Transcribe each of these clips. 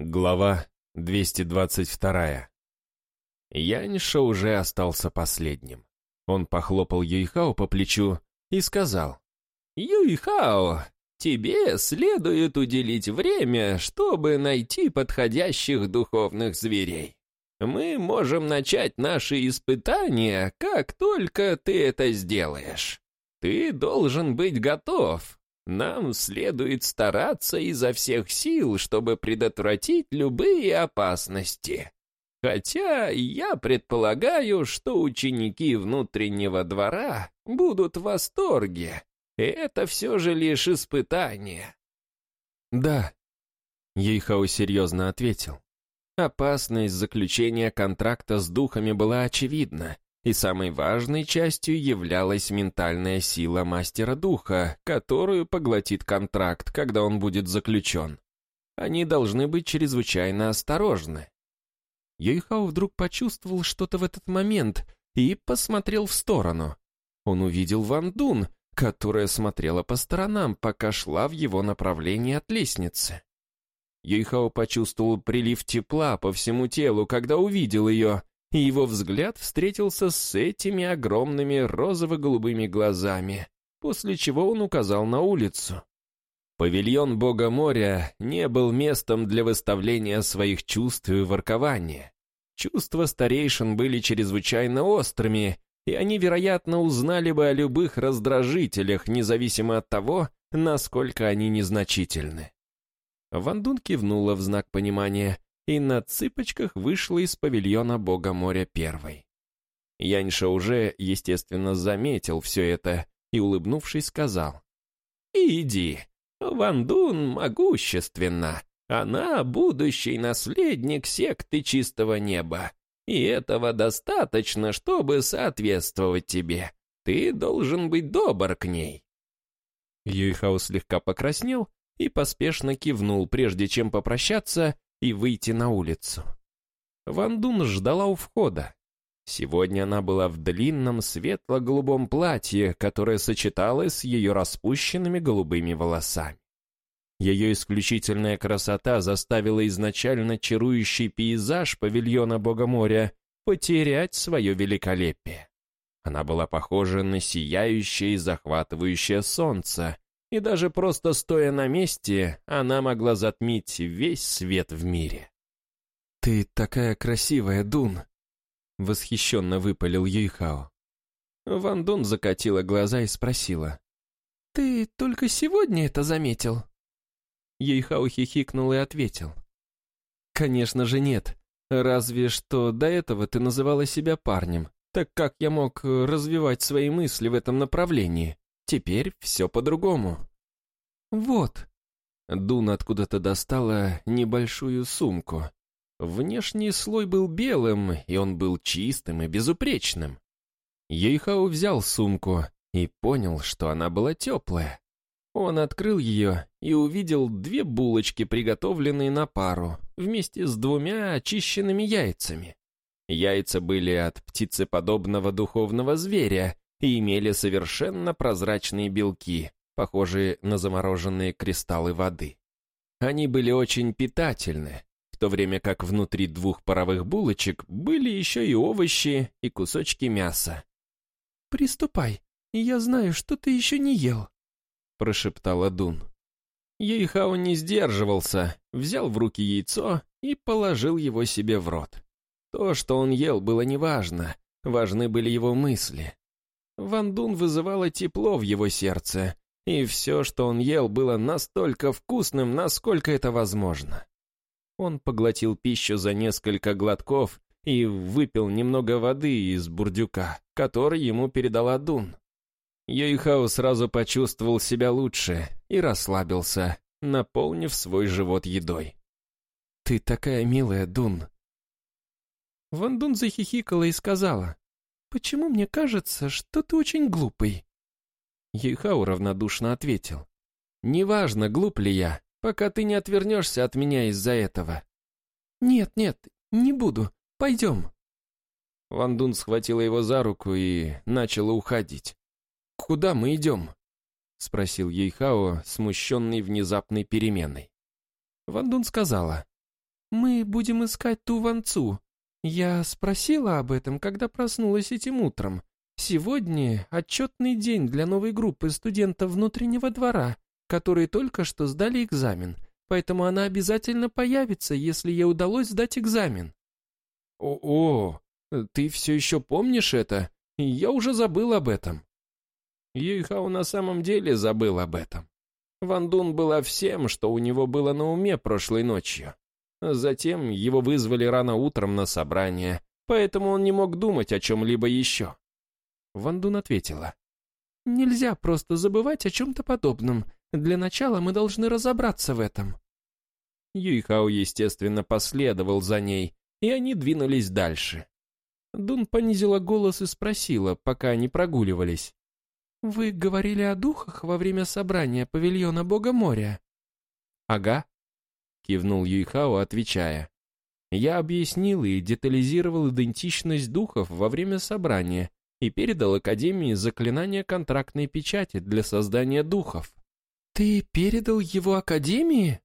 Глава 222. Яньша уже остался последним. Он похлопал Юйхао по плечу и сказал, «Юйхао, тебе следует уделить время, чтобы найти подходящих духовных зверей. Мы можем начать наши испытания, как только ты это сделаешь. Ты должен быть готов, нам следует стараться изо всех сил, чтобы предотвратить любые опасности. Хотя я предполагаю, что ученики внутреннего двора будут в восторге. Это все же лишь испытание. Да, Ейхау серьезно ответил. Опасность заключения контракта с духами была очевидна, и самой важной частью являлась ментальная сила мастера духа, которую поглотит контракт, когда он будет заключен. Они должны быть чрезвычайно осторожны. Юйхао вдруг почувствовал что-то в этот момент и посмотрел в сторону. Он увидел Ван Дун, которая смотрела по сторонам, пока шла в его направлении от лестницы. Юйхао почувствовал прилив тепла по всему телу, когда увидел ее, и его взгляд встретился с этими огромными розово-голубыми глазами, после чего он указал на улицу. Павильон Бога моря не был местом для выставления своих чувств и воркования. Чувства старейшин были чрезвычайно острыми, и они, вероятно, узнали бы о любых раздражителях, независимо от того, насколько они незначительны. Вандун кивнула в знак понимания, и на цыпочках вышла из павильона бога моря первой. Яньша уже, естественно, заметил все это и, улыбнувшись, сказал. «Иди, Вандун могущественна. Она будущий наследник секты чистого неба. И этого достаточно, чтобы соответствовать тебе. Ты должен быть добр к ней». Юйхао слегка покраснел и поспешно кивнул, прежде чем попрощаться и выйти на улицу. Ван Дун ждала у входа. Сегодня она была в длинном светло-голубом платье, которое сочеталось с ее распущенными голубыми волосами. Ее исключительная красота заставила изначально чарующий пейзаж павильона Бога моря потерять свое великолепие. Она была похожа на сияющее и захватывающее солнце, и даже просто стоя на месте, она могла затмить весь свет в мире. «Ты такая красивая, Дун!» — восхищенно выпалил Юйхао. Ван Дун закатила глаза и спросила. «Ты только сегодня это заметил?» Юйхао хихикнул и ответил. «Конечно же нет. Разве что до этого ты называла себя парнем. Так как я мог развивать свои мысли в этом направлении?» Теперь все по-другому. Вот. Дун откуда-то достала небольшую сумку. Внешний слой был белым, и он был чистым и безупречным. Ейхау взял сумку и понял, что она была теплая. Он открыл ее и увидел две булочки, приготовленные на пару, вместе с двумя очищенными яйцами. Яйца были от птицеподобного духовного зверя, и имели совершенно прозрачные белки, похожие на замороженные кристаллы воды. Они были очень питательны, в то время как внутри двух паровых булочек были еще и овощи и кусочки мяса. «Приступай, я знаю, что ты еще не ел», — прошептала Дун. Ейхао не сдерживался, взял в руки яйцо и положил его себе в рот. То, что он ел, было неважно, важны были его мысли. Ван Дун вызывало тепло в его сердце, и все, что он ел, было настолько вкусным, насколько это возможно. Он поглотил пищу за несколько глотков и выпил немного воды из бурдюка, который ему передала Дун. Йойхао сразу почувствовал себя лучше и расслабился, наполнив свой живот едой. «Ты такая милая, Дун!» Ван Дун захихикала и сказала, «Почему мне кажется, что ты очень глупый?» Ейхау равнодушно ответил. «Неважно, глуп ли я, пока ты не отвернешься от меня из-за этого». «Нет, нет, не буду. Пойдем». Ван Дун схватила его за руку и начала уходить. «Куда мы идем?» — спросил Ейхао, смущенный внезапной переменой. Ван Дун сказала. Мы будем искать ту Ванцу. Я спросила об этом, когда проснулась этим утром. Сегодня отчетный день для новой группы студентов внутреннего двора, которые только что сдали экзамен, поэтому она обязательно появится, если ей удалось сдать экзамен. О, -о ты все еще помнишь это? Я уже забыл об этом. Юйхао на самом деле забыл об этом. Ван Дун была всем, что у него было на уме прошлой ночью. Затем его вызвали рано утром на собрание, поэтому он не мог думать о чем-либо еще. Ван Дун ответила. «Нельзя просто забывать о чем-то подобном. Для начала мы должны разобраться в этом». Юйхао, естественно, последовал за ней, и они двинулись дальше. Дун понизила голос и спросила, пока они прогуливались. «Вы говорили о духах во время собрания павильона Бога моря?» «Ага», — кивнул Юйхао, отвечая. «Я объяснил и детализировал идентичность духов во время собрания и передал Академии заклинание контрактной печати для создания духов». «Ты передал его Академии?»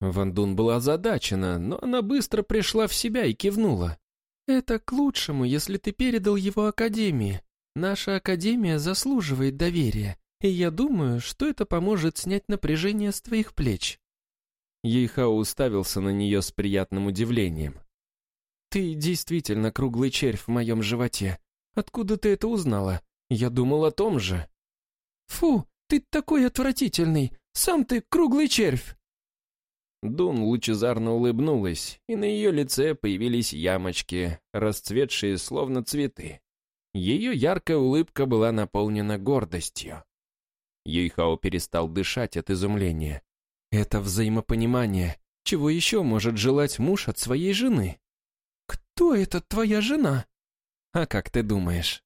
Вандун была озадачена, но она быстро пришла в себя и кивнула. «Это к лучшему, если ты передал его Академии. Наша Академия заслуживает доверия, и я думаю, что это поможет снять напряжение с твоих плеч». Ейхао уставился на нее с приятным удивлением. «Ты действительно круглый червь в моем животе. Откуда ты это узнала? Я думал о том же». «Фу, ты такой отвратительный! Сам ты круглый червь!» Дун лучезарно улыбнулась, и на ее лице появились ямочки, расцветшие словно цветы. Ее яркая улыбка была наполнена гордостью. Юйхао перестал дышать от изумления. Это взаимопонимание. Чего еще может желать муж от своей жены? «Кто это твоя жена?» «А как ты думаешь?»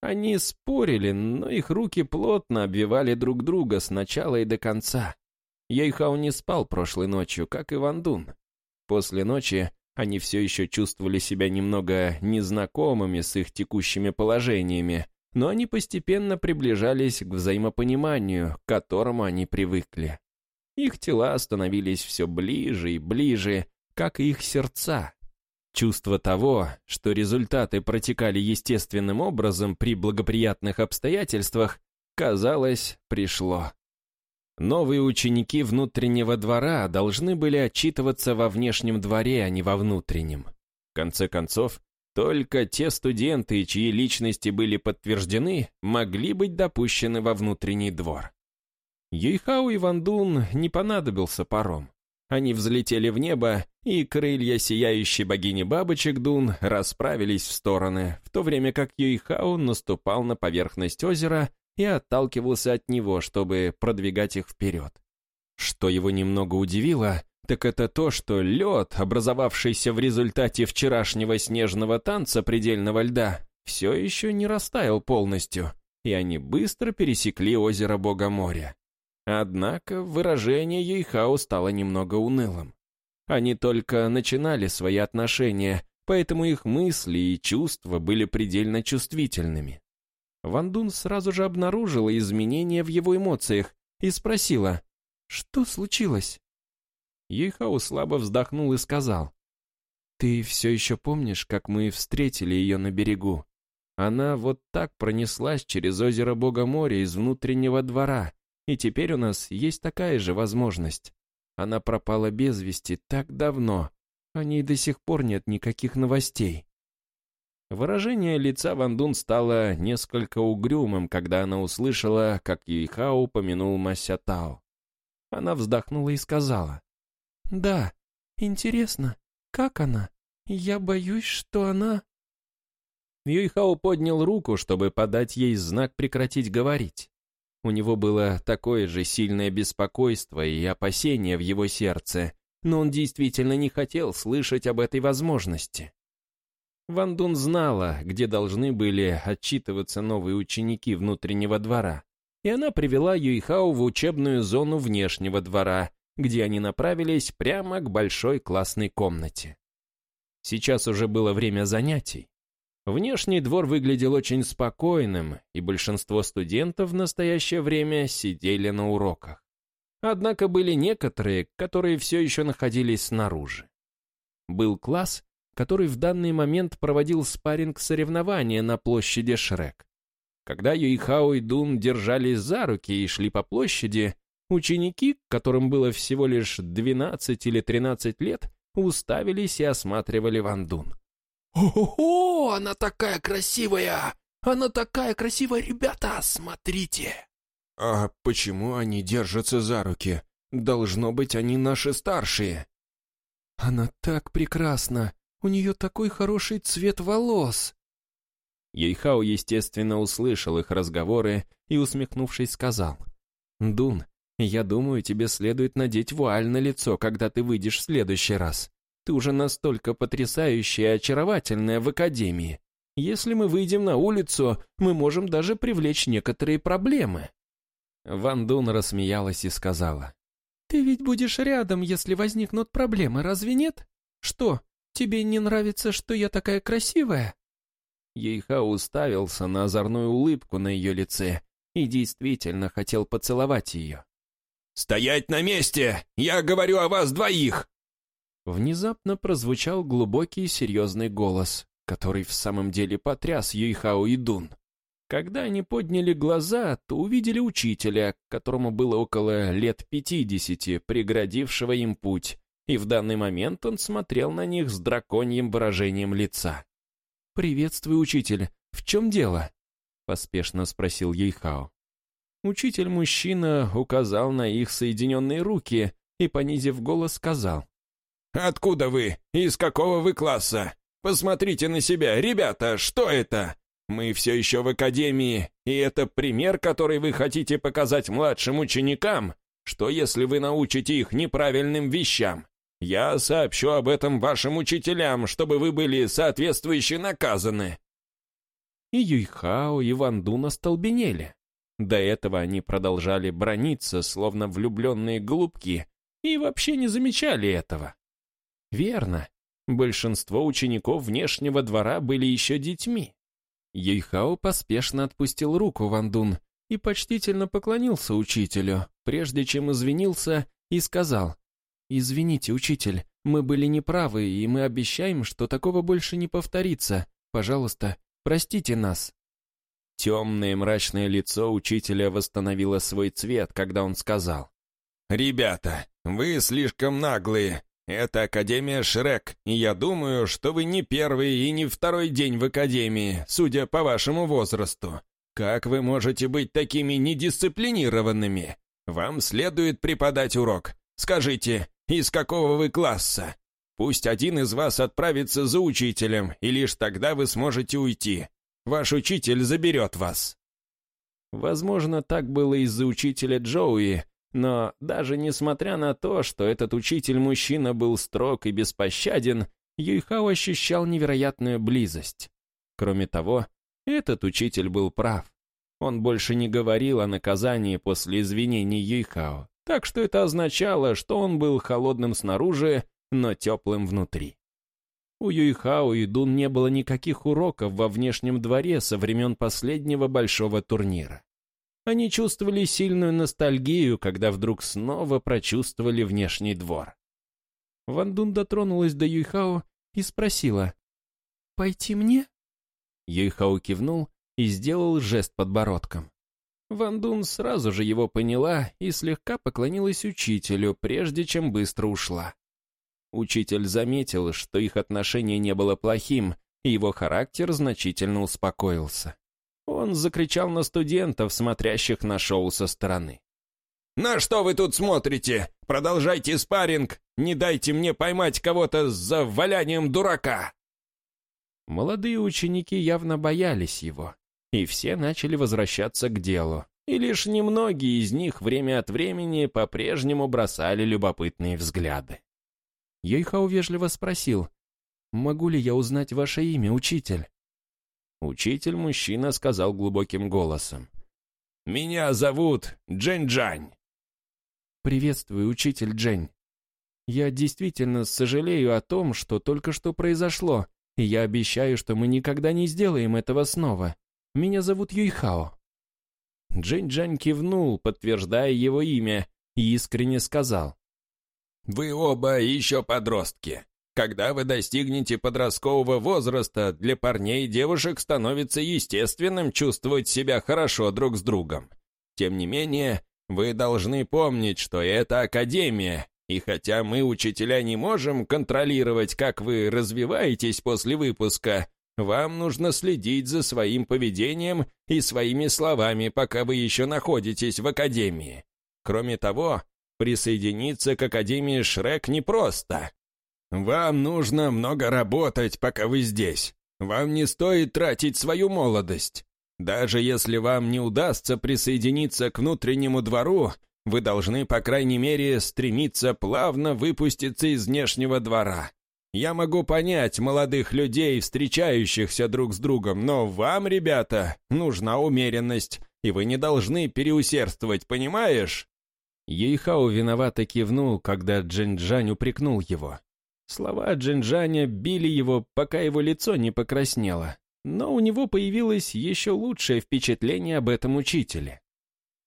Они спорили, но их руки плотно обвивали друг друга с начала и до конца. Ейхау не спал прошлой ночью, как и Ван Дун. После ночи они все еще чувствовали себя немного незнакомыми с их текущими положениями, но они постепенно приближались к взаимопониманию, к которому они привыкли. Их тела становились все ближе и ближе, как и их сердца. Чувство того, что результаты протекали естественным образом при благоприятных обстоятельствах, казалось, пришло. Новые ученики внутреннего двора должны были отчитываться во внешнем дворе, а не во внутреннем. В конце концов, только те студенты, чьи личности были подтверждены, могли быть допущены во внутренний двор. Юйхау и Вандун не понадобился паром. Они взлетели в небо, и крылья сияющей богини бабочек Дун расправились в стороны, в то время как Юйхау наступал на поверхность озера и отталкивался от него, чтобы продвигать их вперед. Что его немного удивило, так это то, что лед, образовавшийся в результате вчерашнего снежного танца предельного льда, все еще не растаял полностью, и они быстро пересекли озеро Бога моря. Однако выражение Юйхао стало немного унылым. Они только начинали свои отношения, поэтому их мысли и чувства были предельно чувствительными. Ван Дун сразу же обнаружила изменения в его эмоциях и спросила, «Что случилось?» Юйхао слабо вздохнул и сказал, «Ты все еще помнишь, как мы встретили ее на берегу? Она вот так пронеслась через озеро Бога моря из внутреннего двора, и теперь у нас есть такая же возможность. Она пропала без вести так давно, о ней до сих пор нет никаких новостей. Выражение лица Ван Дун стало несколько угрюмым, когда она услышала, как Юйхао упомянул Мася Тао. Она вздохнула и сказала. «Да, интересно, как она? Я боюсь, что она...» Юйхао поднял руку, чтобы подать ей знак прекратить говорить. У него было такое же сильное беспокойство и опасение в его сердце, но он действительно не хотел слышать об этой возможности. Ван Дун знала, где должны были отчитываться новые ученики внутреннего двора, и она привела Юйхао в учебную зону внешнего двора, где они направились прямо к большой классной комнате. Сейчас уже было время занятий. Внешний двор выглядел очень спокойным, и большинство студентов в настоящее время сидели на уроках. Однако были некоторые, которые все еще находились снаружи. Был класс, который в данный момент проводил спарринг соревнования на площади Шрек. Когда Юйхао и Дун держались за руки и шли по площади, ученики, которым было всего лишь 12 или 13 лет, уставились и осматривали Ван Дун. «О-хо-хо, она такая красивая! Она такая красивая, ребята, смотрите!» «А почему они держатся за руки? Должно быть, они наши старшие». «Она так прекрасна! У нее такой хороший цвет волос!» Ейхао, естественно, услышал их разговоры и, усмехнувшись, сказал. «Дун, я думаю, тебе следует надеть вуаль на лицо, когда ты выйдешь в следующий раз. Ты уже настолько потрясающая и очаровательная в академии. Если мы выйдем на улицу, мы можем даже привлечь некоторые проблемы». Ван Дун рассмеялась и сказала. «Ты ведь будешь рядом, если возникнут проблемы, разве нет? Что, тебе не нравится, что я такая красивая?» Ейха уставился на озорную улыбку на ее лице и действительно хотел поцеловать ее. «Стоять на месте! Я говорю о вас двоих!» Внезапно прозвучал глубокий и серьезный голос, который в самом деле потряс Юйхао и Дун. Когда они подняли глаза, то увидели учителя, которому было около лет пятидесяти, преградившего им путь, и в данный момент он смотрел на них с драконьим выражением лица. «Приветствую, учитель. В чем дело?» — поспешно спросил Ейхао. Учитель-мужчина указал на их соединенные руки и, понизив голос, сказал. «Откуда вы? Из какого вы класса? Посмотрите на себя, ребята, что это? Мы все еще в академии, и это пример, который вы хотите показать младшим ученикам? Что если вы научите их неправильным вещам? Я сообщу об этом вашим учителям, чтобы вы были соответствующе наказаны». И Юйхао, и Вандун остолбенели. До этого они продолжали брониться, словно влюбленные голубки, и вообще не замечали этого. Верно, большинство учеников внешнего двора были еще детьми. Юйхао поспешно отпустил руку Вандун и почтительно поклонился учителю, прежде чем извинился и сказал, «Извините, учитель, мы были неправы, и мы обещаем, что такого больше не повторится. Пожалуйста, простите нас». Темное мрачное лицо учителя восстановило свой цвет, когда он сказал, «Ребята, вы слишком наглые. Это Академия Шрек, и я думаю, что вы не первый и не второй день в Академии, судя по вашему возрасту. Как вы можете быть такими недисциплинированными? Вам следует преподать урок. Скажите, из какого вы класса? Пусть один из вас отправится за учителем, и лишь тогда вы сможете уйти. Ваш учитель заберет вас». Возможно, так было из-за учителя Джоуи, но даже несмотря на то, что этот учитель-мужчина был строг и беспощаден, Юйхао ощущал невероятную близость. Кроме того, этот учитель был прав. Он больше не говорил о наказании после извинений Юйхао, так что это означало, что он был холодным снаружи, но теплым внутри. У Юйхао и Дун не было никаких уроков во внешнем дворе со времен последнего большого турнира. Они чувствовали сильную ностальгию, когда вдруг снова прочувствовали внешний двор. Ван Дун дотронулась до Юйхао и спросила, «Пойти мне?» Юйхао кивнул и сделал жест подбородком. Ван Дун сразу же его поняла и слегка поклонилась учителю, прежде чем быстро ушла. Учитель заметил, что их отношение не было плохим, и его характер значительно успокоился. Он закричал на студентов, смотрящих на шоу со стороны. «На что вы тут смотрите? Продолжайте спарринг! Не дайте мне поймать кого-то за валянием дурака!» Молодые ученики явно боялись его, и все начали возвращаться к делу, и лишь немногие из них время от времени по-прежнему бросали любопытные взгляды. Йойхау вежливо спросил, «Могу ли я узнать ваше имя, учитель?» Учитель-мужчина сказал глубоким голосом. «Меня зовут Джень-Джань». «Приветствую, учитель Джень. Я действительно сожалею о том, что только что произошло, и я обещаю, что мы никогда не сделаем этого снова. Меня зовут Юйхао». Джень-Джань кивнул, подтверждая его имя, и искренне сказал. «Вы оба еще подростки. Когда вы достигнете подросткового возраста, для парней и девушек становится естественным чувствовать себя хорошо друг с другом. Тем не менее, вы должны помнить, что это академия, и хотя мы, учителя, не можем контролировать, как вы развиваетесь после выпуска, вам нужно следить за своим поведением и своими словами, пока вы еще находитесь в Академии. Кроме того, присоединиться к Академии Шрек непросто. Вам нужно много работать, пока вы здесь. Вам не стоит тратить свою молодость. Даже если вам не удастся присоединиться к внутреннему двору, вы должны, по крайней мере, стремиться плавно выпуститься из внешнего двора. Я могу понять молодых людей, встречающихся друг с другом, но вам, ребята, нужна умеренность, и вы не должны переусердствовать, понимаешь?» Ейхао виновато кивнул, когда Джинджань упрекнул его. Слова Джинджаня били его, пока его лицо не покраснело, но у него появилось еще лучшее впечатление об этом учителе.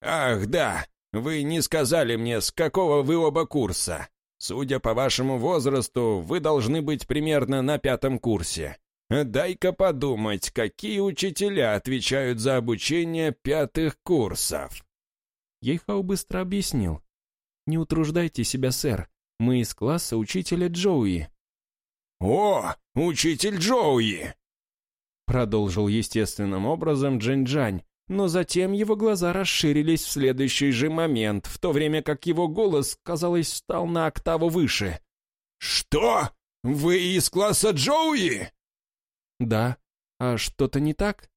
«Ах, да, вы не сказали мне, с какого вы оба курса. Судя по вашему возрасту, вы должны быть примерно на пятом курсе. Дай-ка подумать, какие учителя отвечают за обучение пятых курсов?» Ейхау быстро объяснил. «Не утруждайте себя, сэр. Мы из класса учителя Джоуи». «О, учитель Джоуи!» Продолжил естественным образом Джинджань, но затем его глаза расширились в следующий же момент, в то время как его голос, казалось, стал на октаву выше. «Что? Вы из класса Джоуи?» «Да. А что-то не так?»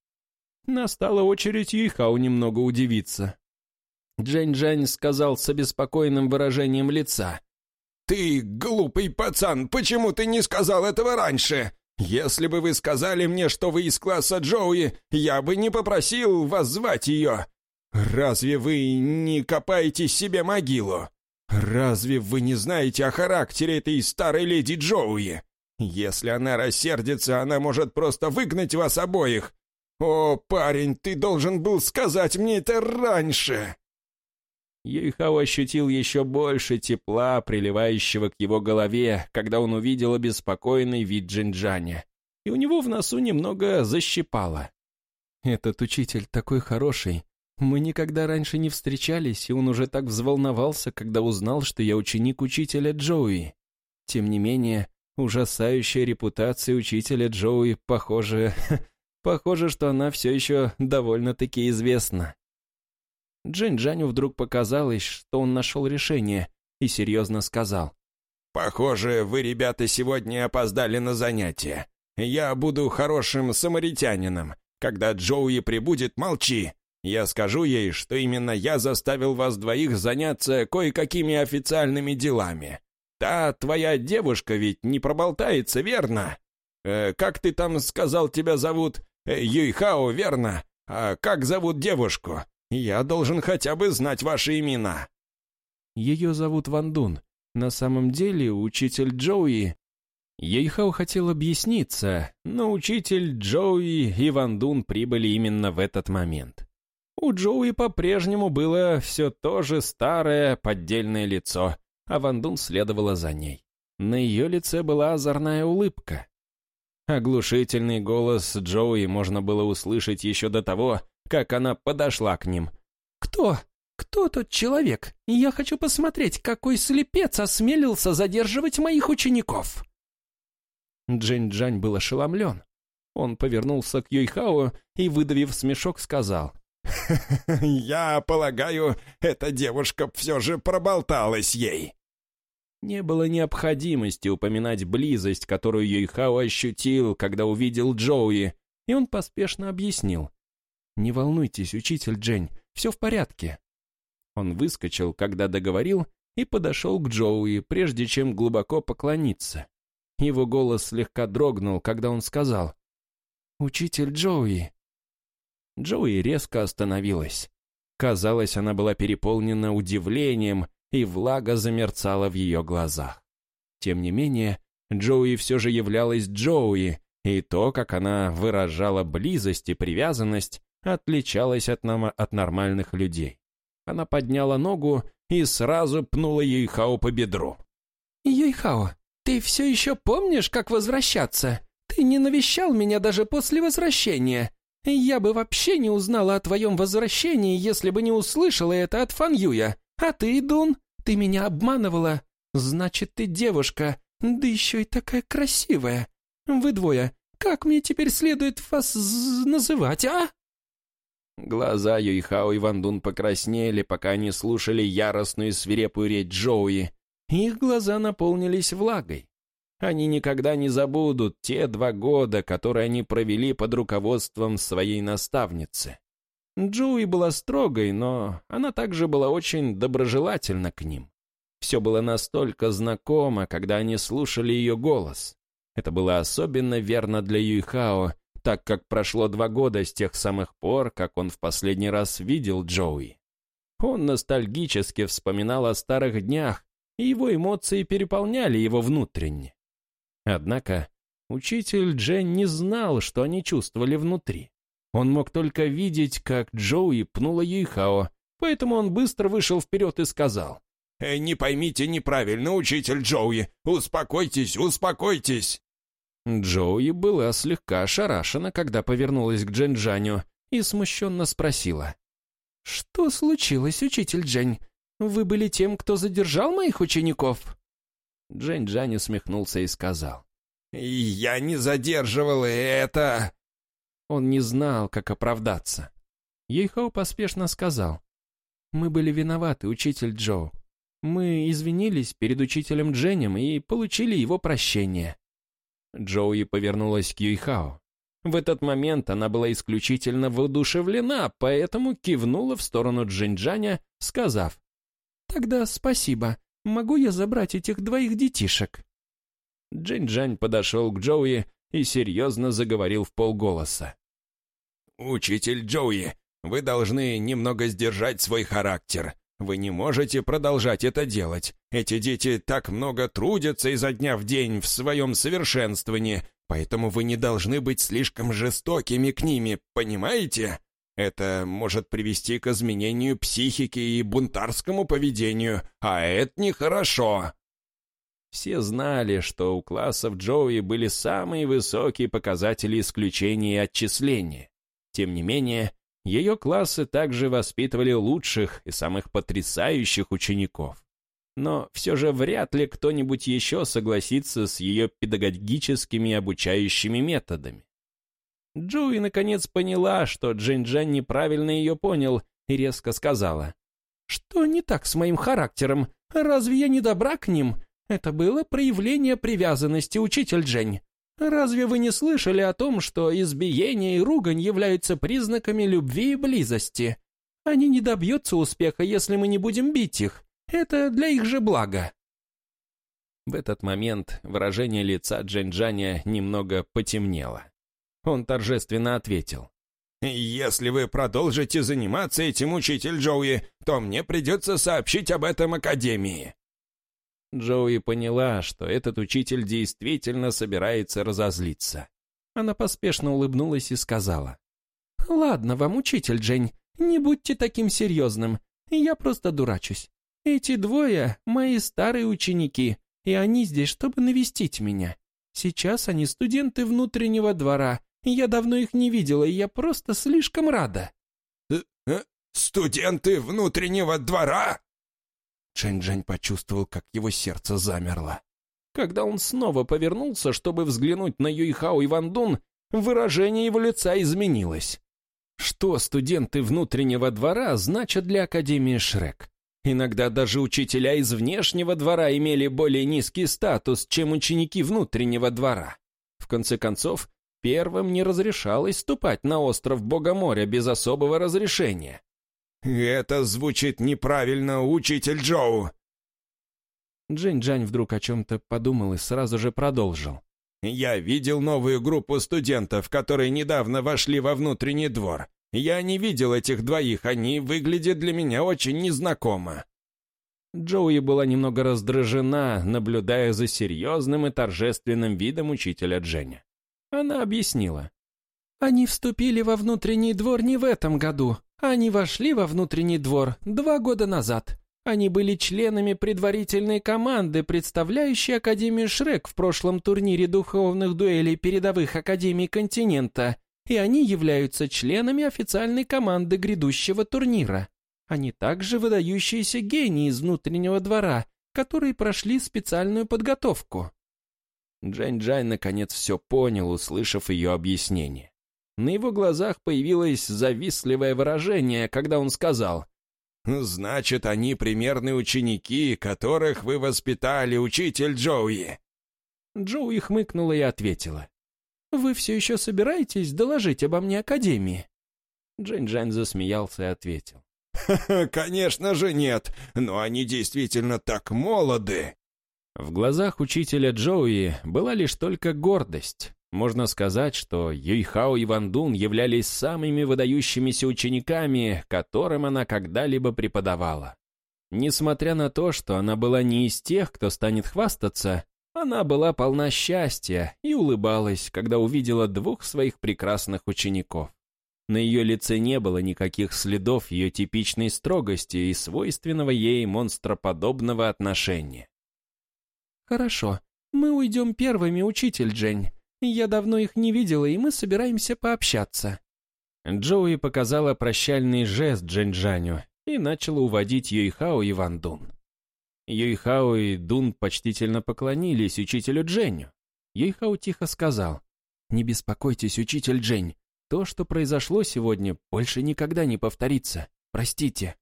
Настала очередь Юйхау немного удивиться. Джань-Джань сказал с обеспокоенным выражением лица. «Ты, глупый пацан, почему ты не сказал этого раньше? Если бы вы сказали мне, что вы из класса Джоуи, я бы не попросил вас звать ее. Разве вы не копаете себе могилу? Разве вы не знаете о характере этой старой леди Джоуи? Если она рассердится, она может просто выгнать вас обоих. О, парень, ты должен был сказать мне это раньше!» Юйхао ощутил еще больше тепла, приливающего к его голове, когда он увидел обеспокоенный вид Джинджаня. И у него в носу немного защипало. «Этот учитель такой хороший. Мы никогда раньше не встречались, и он уже так взволновался, когда узнал, что я ученик учителя Джоуи. Тем не менее, ужасающая репутация учителя Джоуи, похоже... похоже, что она все еще довольно-таки известна». Джин Джаню вдруг показалось, что он нашел решение, и серьезно сказал. «Похоже, вы, ребята, сегодня опоздали на занятия. Я буду хорошим самаритянином. Когда Джоуи прибудет, молчи. Я скажу ей, что именно я заставил вас двоих заняться кое-какими официальными делами. Та твоя девушка ведь не проболтается, верно? Э, как ты там сказал, тебя зовут? Э, Юйхао, верно? А как зовут девушку? Я должен хотя бы знать ваши имена». «Ее зовут Ван Дун. На самом деле учитель Джоуи...» Ейхау хотел объясниться, но учитель Джоуи и Ван Дун прибыли именно в этот момент. У Джоуи по-прежнему было все то же старое поддельное лицо, а Ван Дун следовала за ней. На ее лице была озорная улыбка. Оглушительный голос Джоуи можно было услышать еще до того, как она подошла к ним. «Кто? Кто тот человек? Я хочу посмотреть, какой слепец осмелился задерживать моих учеников!» Джинь-Джань был ошеломлен. Он повернулся к Юйхао и, выдавив смешок, сказал. «Я полагаю, эта девушка все же проболталась ей». Не было необходимости упоминать близость, которую Юйхао ощутил, когда увидел Джоуи, и он поспешно объяснил. «Не волнуйтесь, учитель Джень, все в порядке». Он выскочил, когда договорил, и подошел к Джоуи, прежде чем глубоко поклониться. Его голос слегка дрогнул, когда он сказал «Учитель Джоуи». Джоуи резко остановилась. Казалось, она была переполнена удивлением, и влага замерцала в ее глазах. Тем не менее, Джоуи все же являлась Джоуи, и то, как она выражала близость и привязанность, отличалась от, нам, от нормальных людей. Она подняла ногу и сразу пнула Юйхао по бедру. «Юйхао, ты все еще помнишь, как возвращаться? Ты не навещал меня даже после возвращения. Я бы вообще не узнала о твоем возвращении, если бы не услышала это от Фан Юя. А ты, Дун, ты меня обманывала. Значит, ты девушка, да еще и такая красивая. Вы двое, как мне теперь следует вас называть, а?» Глаза Юйхао и Ван Дун покраснели, пока они слушали яростную и свирепую речь Джоуи. Их глаза наполнились влагой. Они никогда не забудут те два года, которые они провели под руководством своей наставницы. Джоуи была строгой, но она также была очень доброжелательна к ним. Все было настолько знакомо, когда они слушали ее голос. Это было особенно верно для Юйхао, так как прошло два года с тех самых пор, как он в последний раз видел Джоуи. Он ностальгически вспоминал о старых днях, и его эмоции переполняли его внутренне. Однако учитель Джен не знал, что они чувствовали внутри. Он мог только видеть, как Джоуи пнула Юйхао, поэтому он быстро вышел вперед и сказал. «Э, «Не поймите неправильно, учитель Джоуи! Успокойтесь, успокойтесь!» Джоуи была слегка ошарашена, когда повернулась к Дженджаню и смущенно спросила. «Что случилось, учитель Джень? Вы были тем, кто задержал моих учеников?» Джень-Джань усмехнулся и сказал. «Я не задерживал это...» Он не знал, как оправдаться. Ейхоу поспешно сказал. «Мы были виноваты, учитель Джоу. Мы извинились перед учителем Дженем и получили его прощение». Джоуи повернулась к Юйхао. В этот момент она была исключительно воодушевлена, поэтому кивнула в сторону Джинджаня, сказав, «Тогда спасибо. Могу я забрать этих двоих детишек?» Джинджань подошел к Джоуи и серьезно заговорил в полголоса. «Учитель Джоуи, вы должны немного сдержать свой характер. Вы не можете продолжать это делать. Эти дети так много трудятся изо дня в день в своем совершенствовании, поэтому вы не должны быть слишком жестокими к ними, понимаете? Это может привести к изменению психики и бунтарскому поведению, а это нехорошо. Все знали, что у классов Джоуи были самые высокие показатели исключения и отчисления. Тем не менее, ее классы также воспитывали лучших и самых потрясающих учеников. Но все же вряд ли кто-нибудь еще согласится с ее педагогическими обучающими методами. Джоуи наконец поняла, что Джин-Джан неправильно ее понял, и резко сказала. «Что не так с моим характером? Разве я не добра к ним? Это было проявление привязанности, учитель Джень. Разве вы не слышали о том, что избиение и ругань являются признаками любви и близости? Они не добьются успеха, если мы не будем бить их. Это для их же блага». В этот момент выражение лица Джинджаня немного потемнело. Он торжественно ответил. «Если вы продолжите заниматься этим, учитель Джоуи, то мне придется сообщить об этом Академии». Джоуи поняла, что этот учитель действительно собирается разозлиться. Она поспешно улыбнулась и сказала. «Ладно вам, учитель Джень, не будьте таким серьезным. Я просто дурачусь. Эти двое — мои старые ученики, и они здесь, чтобы навестить меня. Сейчас они студенты внутреннего двора, я давно их не видела, и я просто слишком рада». Э, э, «Студенты внутреннего двора?» Чэнь-Джань почувствовал, как его сердце замерло. Когда он снова повернулся, чтобы взглянуть на Юйхао и Ван Дун, выражение его лица изменилось. Что студенты внутреннего двора значат для Академии Шрек? Иногда даже учителя из внешнего двора имели более низкий статус, чем ученики внутреннего двора. В конце концов, Первым не разрешалось ступать на остров Богоморя без особого разрешения. «Это звучит неправильно, учитель Джоу!» Джинь-Джань вдруг о чем-то подумал и сразу же продолжил. «Я видел новую группу студентов, которые недавно вошли во внутренний двор. Я не видел этих двоих, они выглядят для меня очень незнакомо». Джоуи была немного раздражена, наблюдая за серьезным и торжественным видом учителя Дженя. Она объяснила. «Они вступили во внутренний двор не в этом году. Они вошли во внутренний двор два года назад. Они были членами предварительной команды, представляющей Академию Шрек в прошлом турнире духовных дуэлей передовых Академий континента, и они являются членами официальной команды грядущего турнира. Они также выдающиеся гении из внутреннего двора, которые прошли специальную подготовку. Джань-Джань наконец все понял, услышав ее объяснение. На его глазах появилось завистливое выражение, когда он сказал «Значит, они примерные ученики, которых вы воспитали, учитель Джоуи». Джоуи хмыкнула и ответила. «Вы все еще собираетесь доложить обо мне Академии?» Джань-Джань засмеялся и ответил. «Конечно же нет, но они действительно так молоды!» В глазах учителя Джоуи была лишь только гордость. Можно сказать, что Юйхао и Ван Дун являлись самыми выдающимися учениками, которым она когда-либо преподавала. Несмотря на то, что она была не из тех, кто станет хвастаться, она была полна счастья и улыбалась, когда увидела двух своих прекрасных учеников. На ее лице не было никаких следов ее типичной строгости и свойственного ей монстроподобного отношения. «Хорошо, мы уйдем первыми, учитель Джень. Я давно их не видела, и мы собираемся пообщаться». Джоуи показала прощальный жест Джэньджаню и начала уводить Юйхао и Ван Дун. Юйхао и Дун почтительно поклонились учителю Дженю. Юйхао тихо сказал, «Не беспокойтесь, учитель Джень, то, что произошло сегодня, больше никогда не повторится. Простите».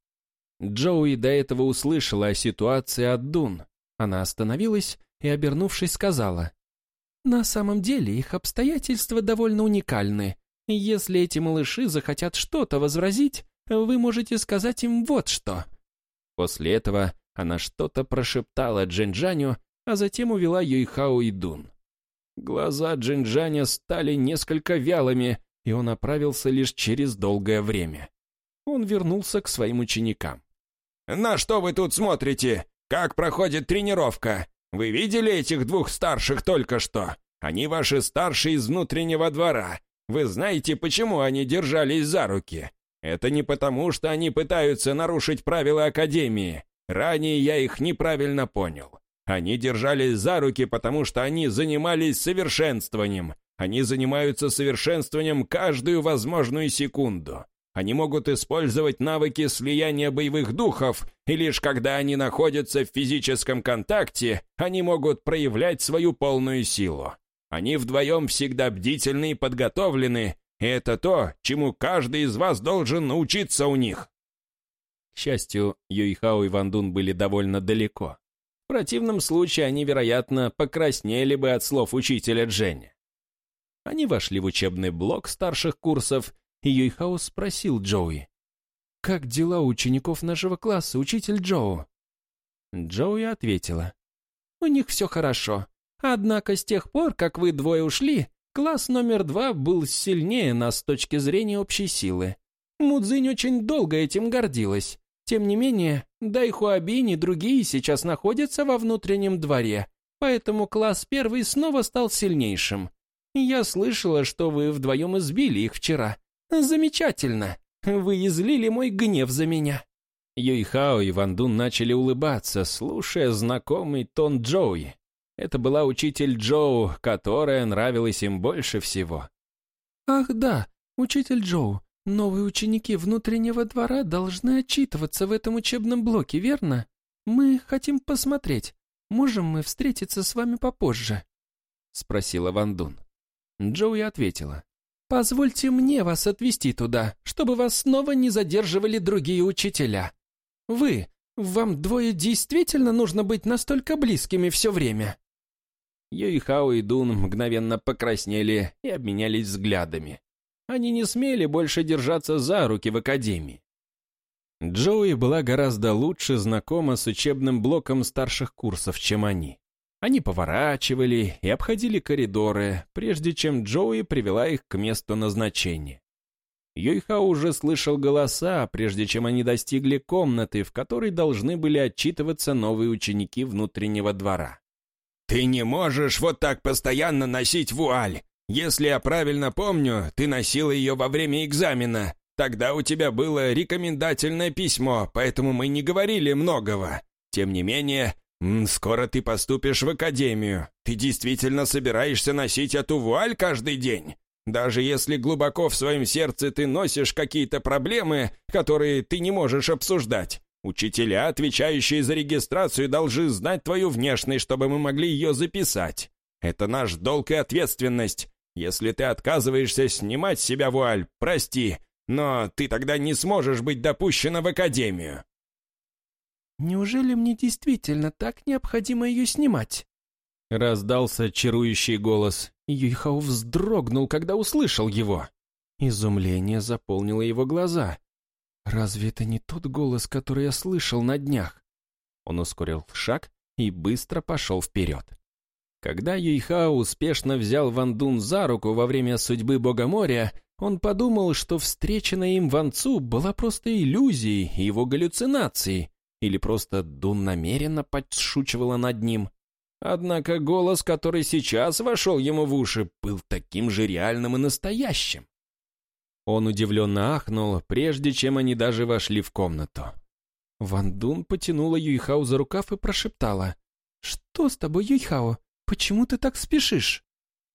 Джоуи до этого услышала о ситуации от Дун, она остановилась и, обернувшись, сказала, «На самом деле их обстоятельства довольно уникальны. Если эти малыши захотят что-то возразить, вы можете сказать им вот что». После этого она что-то прошептала Джинджаню, а затем увела Юйхао и Дун. Глаза Джинджаня стали несколько вялыми, и он оправился лишь через долгое время. Он вернулся к своим ученикам. «На что вы тут смотрите? Как проходит тренировка? Вы видели этих двух старших только что? Они ваши старшие из внутреннего двора. Вы знаете, почему они держались за руки? Это не потому, что они пытаются нарушить правила Академии. Ранее я их неправильно понял. Они держались за руки, потому что они занимались совершенствованием. Они занимаются совершенствованием каждую возможную секунду. Они могут использовать навыки слияния боевых духов, и лишь когда они находятся в физическом контакте, они могут проявлять свою полную силу. Они вдвоем всегда бдительны и подготовлены, и это то, чему каждый из вас должен научиться у них. К счастью, Юйхао и Вандун были довольно далеко. В противном случае они, вероятно, покраснели бы от слов учителя Дженни. Они вошли в учебный блок старших курсов и Юйхао спросил Джоуи. «Как дела у учеников нашего класса, учитель Джоу?» Джоуи ответила. «У них все хорошо. Однако с тех пор, как вы двое ушли, класс номер два был сильнее нас с точки зрения общей силы. Мудзинь очень долго этим гордилась. Тем не менее, Дайхуабинь и другие сейчас находятся во внутреннем дворе, поэтому класс первый снова стал сильнейшим. Я слышала, что вы вдвоем избили их вчера, «Замечательно! Вы излили мой гнев за меня!» Юйхао и Ван Дун начали улыбаться, слушая знакомый тон Джоуи. Это была учитель Джоу, которая нравилась им больше всего. «Ах да, учитель Джоу, новые ученики внутреннего двора должны отчитываться в этом учебном блоке, верно? Мы хотим посмотреть, можем мы встретиться с вами попозже?» — спросила Ван Дун. Джоуи ответила. Позвольте мне вас отвезти туда, чтобы вас снова не задерживали другие учителя. Вы, вам двое действительно нужно быть настолько близкими все время?» Юйхао и Дун мгновенно покраснели и обменялись взглядами. Они не смели больше держаться за руки в академии. Джоуи была гораздо лучше знакома с учебным блоком старших курсов, чем они. Они поворачивали и обходили коридоры, прежде чем Джоуи привела их к месту назначения. Юйхао уже слышал голоса, прежде чем они достигли комнаты, в которой должны были отчитываться новые ученики внутреннего двора. «Ты не можешь вот так постоянно носить вуаль! Если я правильно помню, ты носила ее во время экзамена, Тогда у тебя было рекомендательное письмо, поэтому мы не говорили многого. Тем не менее, скоро ты поступишь в академию. Ты действительно собираешься носить эту вуаль каждый день? Даже если глубоко в своем сердце ты носишь какие-то проблемы, которые ты не можешь обсуждать. Учителя, отвечающие за регистрацию, должны знать твою внешность, чтобы мы могли ее записать. Это наш долг и ответственность. Если ты отказываешься снимать с себя вуаль, прости, но ты тогда не сможешь быть допущена в академию». «Неужели мне действительно так необходимо ее снимать?» Раздался чарующий голос. Юйхао вздрогнул, когда услышал его. Изумление заполнило его глаза. «Разве это не тот голос, который я слышал на днях?» Он ускорил шаг и быстро пошел вперед. Когда Юйхао успешно взял Ван Дун за руку во время судьбы Бога моря, он подумал, что встреченная им Ван Цу была просто иллюзией его галлюцинацией, или просто Дун намеренно подшучивала над ним. Однако голос, который сейчас вошел ему в уши, был таким же реальным и настоящим. Он удивленно ахнул, прежде чем они даже вошли в комнату. Ван Дун потянула Юйхао за рукав и прошептала. «Что с тобой, Юйхао? Почему ты так спешишь?»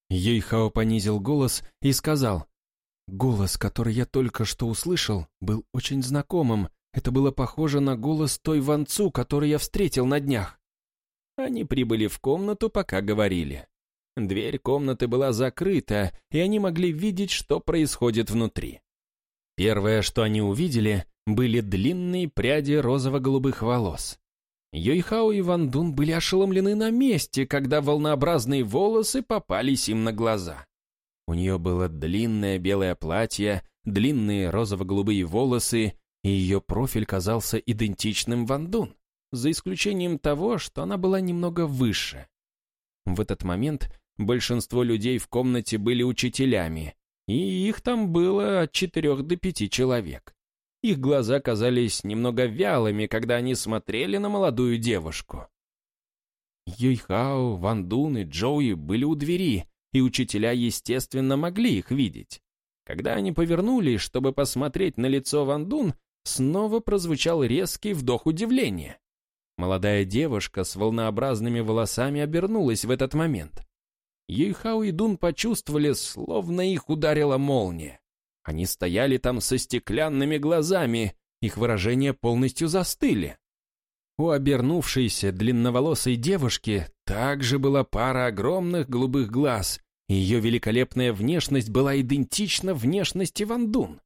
Юйхао понизил голос и сказал. Голос, который я только что услышал, был очень знакомым. Это было похоже на голос той Ванцу, который я встретил на днях. Они прибыли в комнату, пока говорили. Дверь комнаты была закрыта, и они могли видеть, что происходит внутри. Первое, что они увидели, были длинные пряди розово-голубых волос. Йойхао и Ван Дун были ошеломлены на месте, когда волнообразные волосы попались им на глаза. У нее было длинное белое платье, длинные розово-голубые волосы, ее профиль казался идентичным Ван Дун, за исключением того, что она была немного выше. В этот момент большинство людей в комнате были учителями, и их там было от четырех до пяти человек. Их глаза казались немного вялыми, когда они смотрели на молодую девушку. Юйхао, Ван Дун и Джоуи были у двери, и учителя, естественно, могли их видеть. Когда они повернулись, чтобы посмотреть на лицо Ван Дун, снова прозвучал резкий вдох удивления. Молодая девушка с волнообразными волосами обернулась в этот момент. Юйхао и Дун почувствовали, словно их ударила молния. Они стояли там со стеклянными глазами, их выражения полностью застыли. У обернувшейся длинноволосой девушки также была пара огромных голубых глаз, ее великолепная внешность была идентична внешности Ван Дун.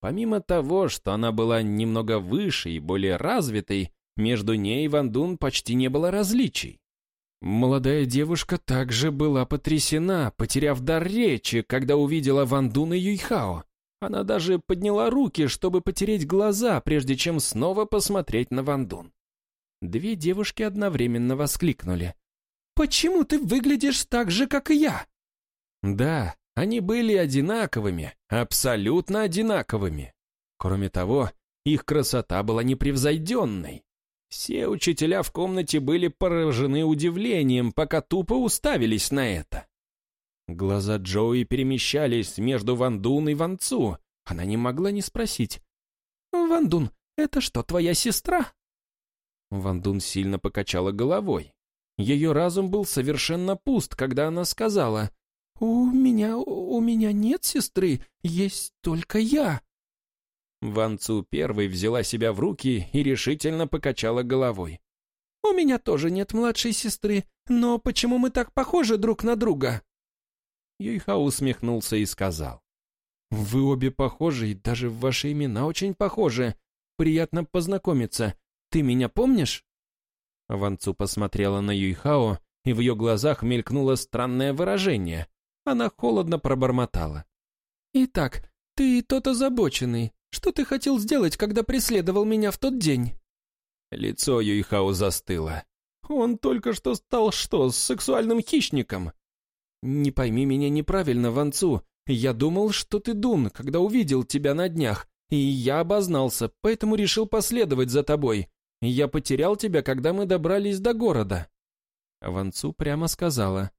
Помимо того, что она была немного выше и более развитой, между ней и Ван Дун почти не было различий. Молодая девушка также была потрясена, потеряв дар речи, когда увидела Ван Дун и Юйхао. Она даже подняла руки, чтобы потереть глаза, прежде чем снова посмотреть на Ван Дун. Две девушки одновременно воскликнули. «Почему ты выглядишь так же, как и я?» Да, они были одинаковыми, абсолютно одинаковыми. Кроме того, их красота была непревзойденной. Все учителя в комнате были поражены удивлением, пока тупо уставились на это. Глаза Джоуи перемещались между Вандун и Ванцу. Она не могла не спросить. «Вандун, это что, твоя сестра?» Вандун сильно покачала головой. Ее разум был совершенно пуст, когда она сказала, «У меня... у меня нет сестры, есть только я». Ван Цу первой взяла себя в руки и решительно покачала головой. «У меня тоже нет младшей сестры, но почему мы так похожи друг на друга?» Юйхао усмехнулся и сказал. «Вы обе похожи, и даже ваши имена очень похожи. Приятно познакомиться. Ты меня помнишь?» Ван Цу посмотрела на Юйхао, и в ее глазах мелькнуло странное выражение. Она холодно пробормотала. «Итак, ты тот озабоченный. Что ты хотел сделать, когда преследовал меня в тот день?» Лицо Юйхао застыло. «Он только что стал что, с сексуальным хищником?» «Не пойми меня неправильно, Ванцу. Я думал, что ты Дун, когда увидел тебя на днях, и я обознался, поэтому решил последовать за тобой. Я потерял тебя, когда мы добрались до города». Ванцу прямо сказала.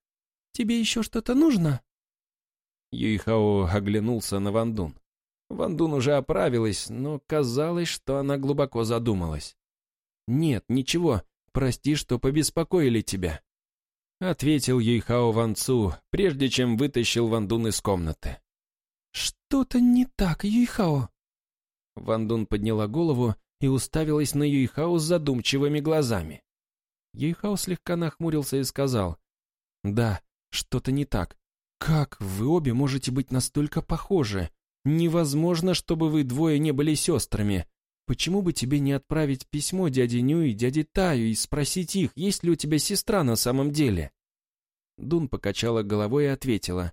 Тебе еще что-то нужно?» Юйхао оглянулся на Вандун. Ван Дун уже оправилась, но казалось, что она глубоко задумалась. «Нет, ничего, прости, что побеспокоили тебя», — ответил Юйхао Ван Цу, прежде чем вытащил Ван Дун из комнаты. «Что-то не так, Юйхао». Ван Дун подняла голову и уставилась на Юйхао с задумчивыми глазами. Юйхао слегка нахмурился и сказал, «Да, что-то не так. Как вы обе можете быть настолько похожи? Невозможно, чтобы вы двое не были сестрами. Почему бы тебе не отправить письмо дяде Ню и дяде Таю и спросить их, есть ли у тебя сестра на самом деле?» Дун покачала головой и ответила,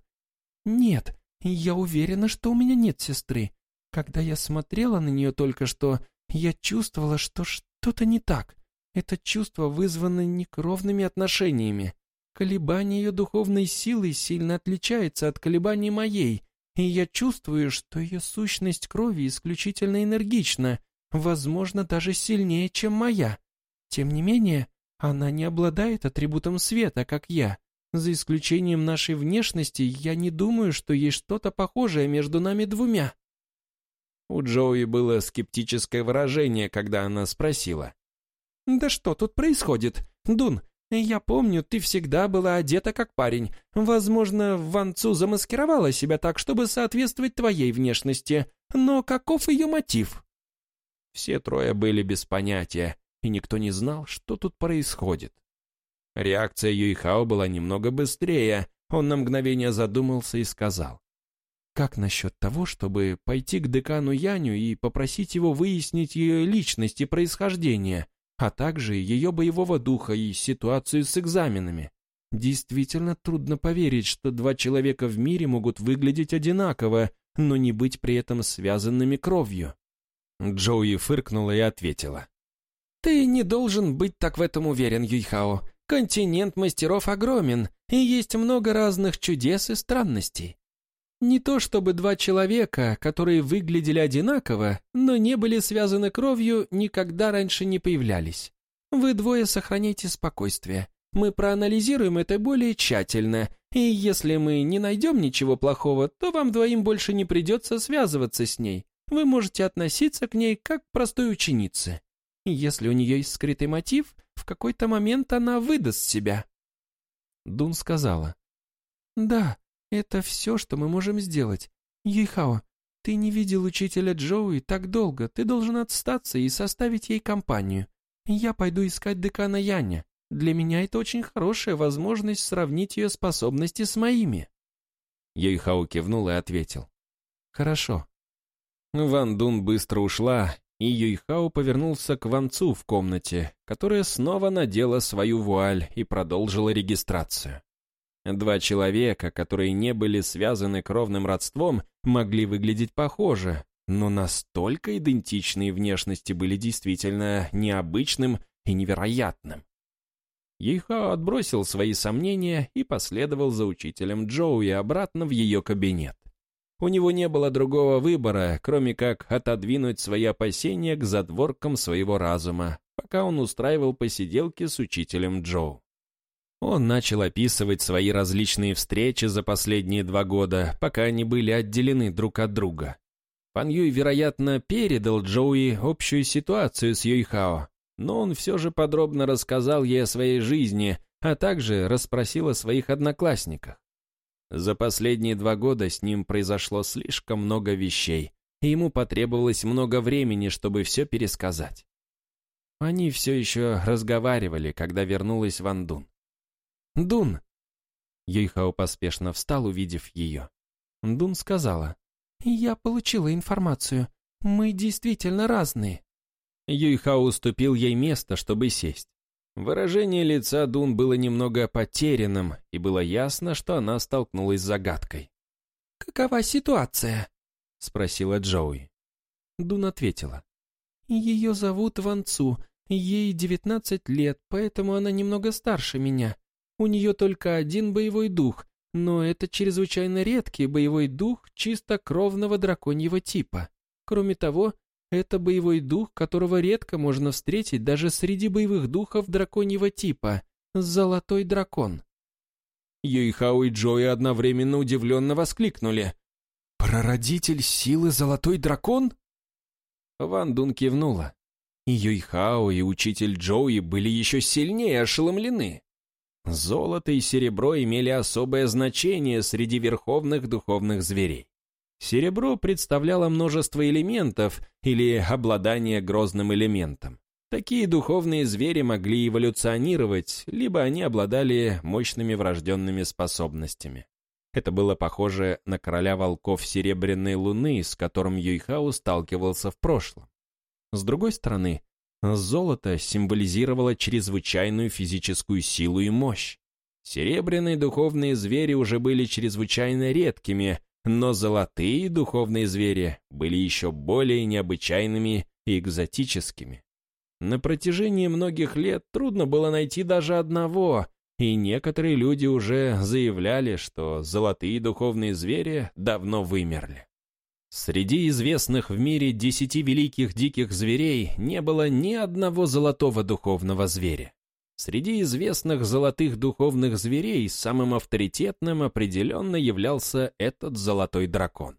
«Нет, я уверена, что у меня нет сестры. Когда я смотрела на нее только что, я чувствовала, что что-то не так. Это чувство вызвано некровными отношениями. Колебание ее духовной силы сильно отличается от колебаний моей, и я чувствую, что ее сущность крови исключительно энергична, возможно, даже сильнее, чем моя. Тем не менее, она не обладает атрибутом света, как я. За исключением нашей внешности, я не думаю, что есть что-то похожее между нами двумя». У Джоуи было скептическое выражение, когда она спросила. «Да что тут происходит? Дун, «Я помню, ты всегда была одета как парень. Возможно, Ван Цу замаскировала себя так, чтобы соответствовать твоей внешности. Но каков ее мотив?» Все трое были без понятия, и никто не знал, что тут происходит. Реакция Юйхао была немного быстрее. Он на мгновение задумался и сказал. «Как насчет того, чтобы пойти к декану Яню и попросить его выяснить ее личность и происхождение?» А также ее боевого духа и ситуацию с экзаменами. Действительно трудно поверить, что два человека в мире могут выглядеть одинаково, но не быть при этом связанными кровью. Джоуи фыркнула и ответила. «Ты не должен быть так в этом уверен, Юйхао. Континент мастеров огромен, и есть много разных чудес и странностей. Не то чтобы два человека, которые выглядели одинаково, но не были связаны кровью, никогда раньше не появлялись. Вы двое сохраняйте спокойствие. Мы проанализируем это более тщательно, и если мы не найдем ничего плохого, то вам двоим больше не придется связываться с ней. Вы можете относиться к ней как к простой ученице. Если у нее есть скрытый мотив, в какой-то момент она выдаст себя. Дун сказала. «Да, это все, что мы можем сделать. Юйхао, ты не видел учителя Джоуи так долго, ты должен отстаться и составить ей компанию. Я пойду искать декана Яня. Для меня это очень хорошая возможность сравнить ее способности с моими». Юйхао кивнул и ответил. «Хорошо». Ван Дун быстро ушла, и Юйхао повернулся к Ван Цу в комнате, которая снова надела свою вуаль и продолжила регистрацию. Два человека, которые не были связаны кровным родством, могли выглядеть похоже, но настолько идентичные внешности были действительно необычным и невероятным. Ейхао отбросил свои сомнения и последовал за учителем Джоуи обратно в ее кабинет. У него не было другого выбора, кроме как отодвинуть свои опасения к задворкам своего разума, пока он устраивал посиделки с учителем Джоу. Он начал описывать свои различные встречи за последние два года, пока они были отделены друг от друга. Пан Юй, вероятно, передал Джоуи общую ситуацию с Юйхао, но он все же подробно рассказал ей о своей жизни, а также расспросил о своих одноклассниках. За последние два года с ним произошло слишком много вещей, и ему потребовалось много времени, чтобы все пересказать. Они все еще разговаривали, когда вернулась Ван Дун. «Дун!» Юйхао поспешно встал, увидев ее. Дун сказала, «Я получила информацию. Мы действительно разные». Юйхао уступил ей место, чтобы сесть. Выражение лица Дун было немного потерянным, и было ясно, что она столкнулась с загадкой. «Какова ситуация?» — спросила Джоуи. Дун ответила. «Ее зовут Ван Цу, ей девятнадцать лет, поэтому она немного старше меня. У нее только один боевой дух, но это чрезвычайно редкий боевой дух чисто кровного драконьего типа. Кроме того, это боевой дух, которого редко можно встретить даже среди боевых духов драконьего типа — Золотой дракон. Юйхао и Джои одновременно удивленно воскликнули. «Прародитель силы Золотой Дракон?» Ван Дун кивнула. И и учитель Джоуи были еще сильнее ошеломлены. Золото и серебро имели особое значение среди верховных духовных зверей. Серебро представляло множество элементов или обладание грозным элементом. Такие духовные звери могли эволюционировать, либо они обладали мощными врожденными способностями. Это было похоже на короля волков Серебряной Луны, с которым Юйхао сталкивался в прошлом. С другой стороны, золото символизировало чрезвычайную физическую силу и мощь. Серебряные духовные звери уже были чрезвычайно редкими, но золотые духовные звери были еще более необычайными и экзотическими. На протяжении многих лет трудно было найти даже одного, и некоторые люди уже заявляли, что золотые духовные звери давно вымерли. Среди известных в мире десяти великих диких зверей не было ни одного золотого духовного зверя. Среди известных золотых духовных зверей самым авторитетным определенно являлся этот золотой дракон.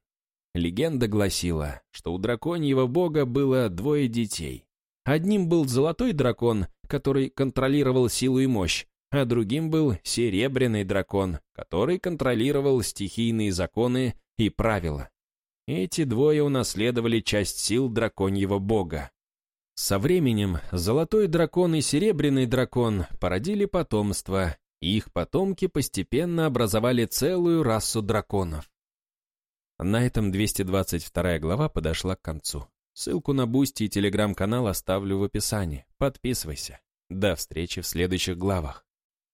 Легенда гласила, что у драконьего бога было двое детей. Одним был золотой дракон, который контролировал силу и мощь, а другим был серебряный дракон, который контролировал стихийные законы и правила. Эти двое унаследовали часть сил драконьего бога. Со временем золотой дракон и серебряный дракон породили потомство, и их потомки постепенно образовали целую расу драконов. На этом 222 глава подошла к концу. Ссылку на Бусти и телеграм-канал оставлю в описании. Подписывайся. До встречи в следующих главах.